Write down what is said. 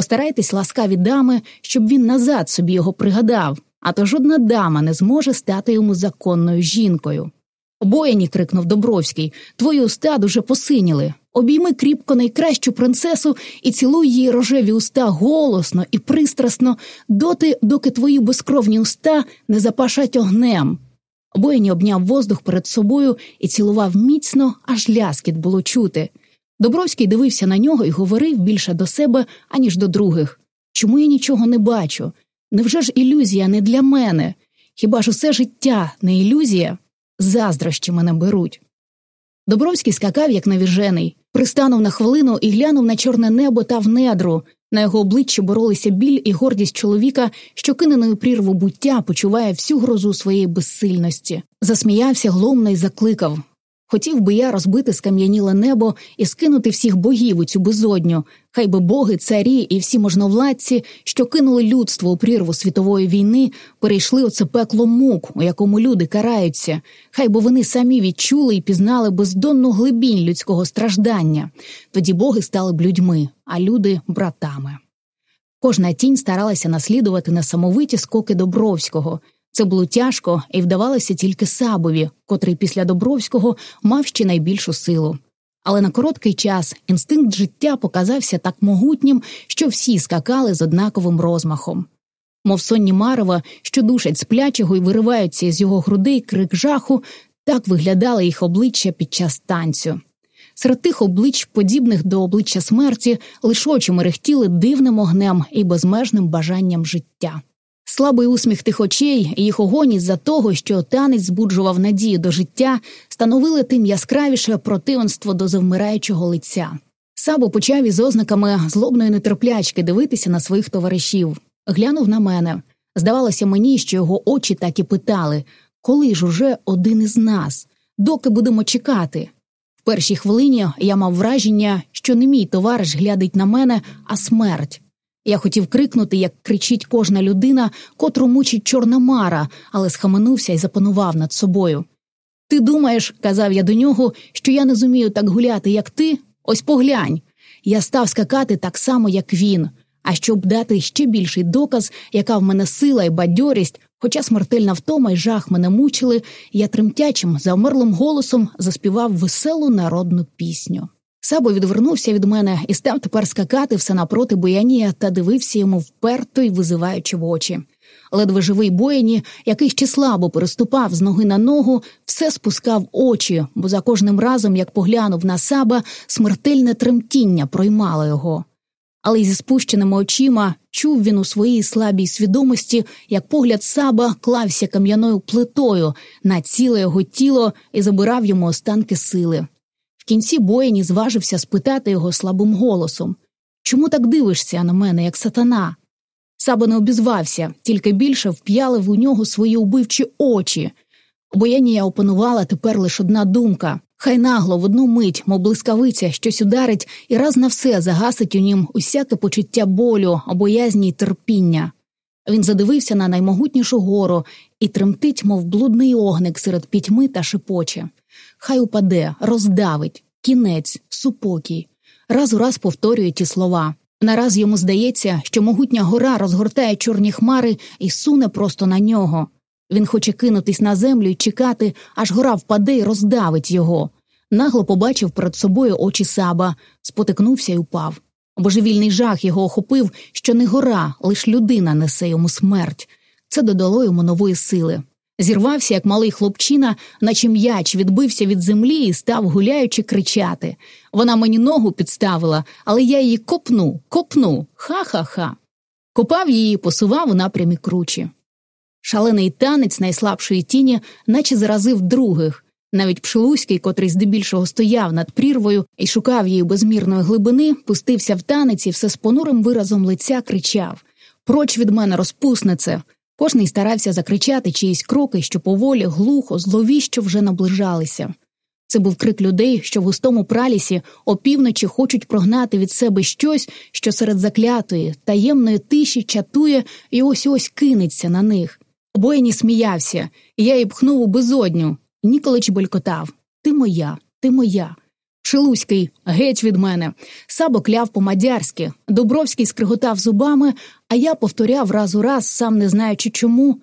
Постарайтесь, ласкаві дами, щоб він назад собі його пригадав, а то жодна дама не зможе стати йому законною жінкою. Обоєні, крикнув Добровський, твої уста дуже посиніли. Обійми кріпко найкращу принцесу і цілуй її рожеві уста голосно і пристрасно, доти, доки твої безкровні уста не запашать огнем. Обоєні обняв воздух перед собою і цілував міцно, аж ляскіт було чути. Добровський дивився на нього і говорив більше до себе, аніж до других. Чому я нічого не бачу? Невже ж ілюзія не для мене? Хіба ж усе життя не ілюзія? Заздрощі мене беруть. Добровський скакав, як навіжений, пристанув на хвилину і глянув на чорне небо та в недру. На його обличчі боролися біль і гордість чоловіка, що киненою прірву буття почуває всю грозу своєї безсильності. Засміявся глумно і закликав Хотів би я розбити скам'яніле небо і скинути всіх богів у цю безодню, хай би боги, царі і всі можновладці, що кинули людство у прірву світової війни, перейшли оце пекло мук, у якому люди караються, хай би вони самі відчули і пізнали бездонну глибінь людського страждання. Тоді боги стали б людьми, а люди братами. Кожна тінь старалася наслідувати несамовиті скоки Добровського. Це було тяжко і вдавалося тільки Сабові, котрий після Добровського мав ще найбільшу силу. Але на короткий час інстинкт життя показався так могутнім, що всі скакали з однаковим розмахом. Мов сонні марева, що душать сплячого і вириваються з його грудей крик жаху, так виглядали їх обличчя під час танцю. Серед тих облич, подібних до обличчя смерті, лише очі мерехтіли дивним огнем і безмежним бажанням життя. Слабий усміх тих очей і їх огоність за того, що танець збуджував надію до життя, становили тим яскравіше противенство до завмираючого лиця. Сабо почав із ознаками злобної нетерплячки дивитися на своїх товаришів. Глянув на мене. Здавалося мені, що його очі так і питали коли ж уже один із нас, доки будемо чекати? В першій хвилині я мав враження, що не мій товариш глядить на мене, а смерть. Я хотів крикнути, як кричить кожна людина, котру мучить чорна мара, але схаменувся і запанував над собою. Ти думаєш, казав я до нього, що я не зумію так гуляти, як ти? Ось поглянь. Я став скакати так само, як він. А щоб дати ще більший доказ, яка в мене сила і бадьорість, хоча смертельна втома й жах мене мучили, я тремтячим, завмерлим голосом заспівав веселу народну пісню. Сабо відвернувся від мене і став тепер скакати все напроти боянія та дивився йому вперто й визиваючи в очі. Ледве живий бояні, який ще слабо переступав з ноги на ногу, все спускав очі, бо за кожним разом, як поглянув на саба, смертельне тремтіння проймало його. Але й зі спущеними очима чув він у своїй слабій свідомості, як погляд саба клався кам'яною плитою на ціле його тіло і забирав йому останки сили. В кінці боєні зважився спитати його слабим голосом Чому так дивишся на мене, як сатана? Саба не обізвався, тільки більше вп'ялив у нього свої убивчі очі. Боянія опанувала тепер лише одна думка хай нагло в одну мить, мов блискавиця, щось ударить і раз на все загасить у нім усяке почуття болю, обоязні й терпіння. Він задивився на наймогутнішу гору і тремтить, мов блудний огник серед пітьми та шепоче. Хай упаде, роздавить, кінець, супокій. Раз у раз повторює ті слова. Нараз йому здається, що могутня гора розгортає чорні хмари і суне просто на нього. Він хоче кинутись на землю і чекати, аж гора впаде і роздавить його. Нагло побачив перед собою очі саба, спотикнувся і упав. Божевільний жах його охопив, що не гора, лиш людина несе йому смерть. Це додало йому нової сили. Зірвався, як малий хлопчина, наче м'яч відбився від землі і став, гуляючи, кричати. Вона мені ногу підставила, але я її копну, копну, ха-ха-ха. Копав її, посував у напрямі кручі. Шалений танець найслабшої тіні, наче заразив других. Навіть Пшелуський, котрий здебільшого стояв над прірвою і шукав її безмірної глибини, пустився в танець і все з понурим виразом лиця кричав Проч від мене, розпуснице! Кожний старався закричати чиїсь кроки, що поволі, глухо, зловіщо вже наближалися. Це був крик людей, що в густому пралісі опівночі хочуть прогнати від себе щось, що серед заклятої, таємної тиші чатує і ось ось кинеться на них. Обоєні сміявся, я її пхнув у безодню. Ніколич белькотав Ти моя, ти моя. Шилуський, геть від мене. Сабо кляв по-мадярськи. Дубровський скриготав зубами, а я повторяв раз у раз, сам не знаючи чому.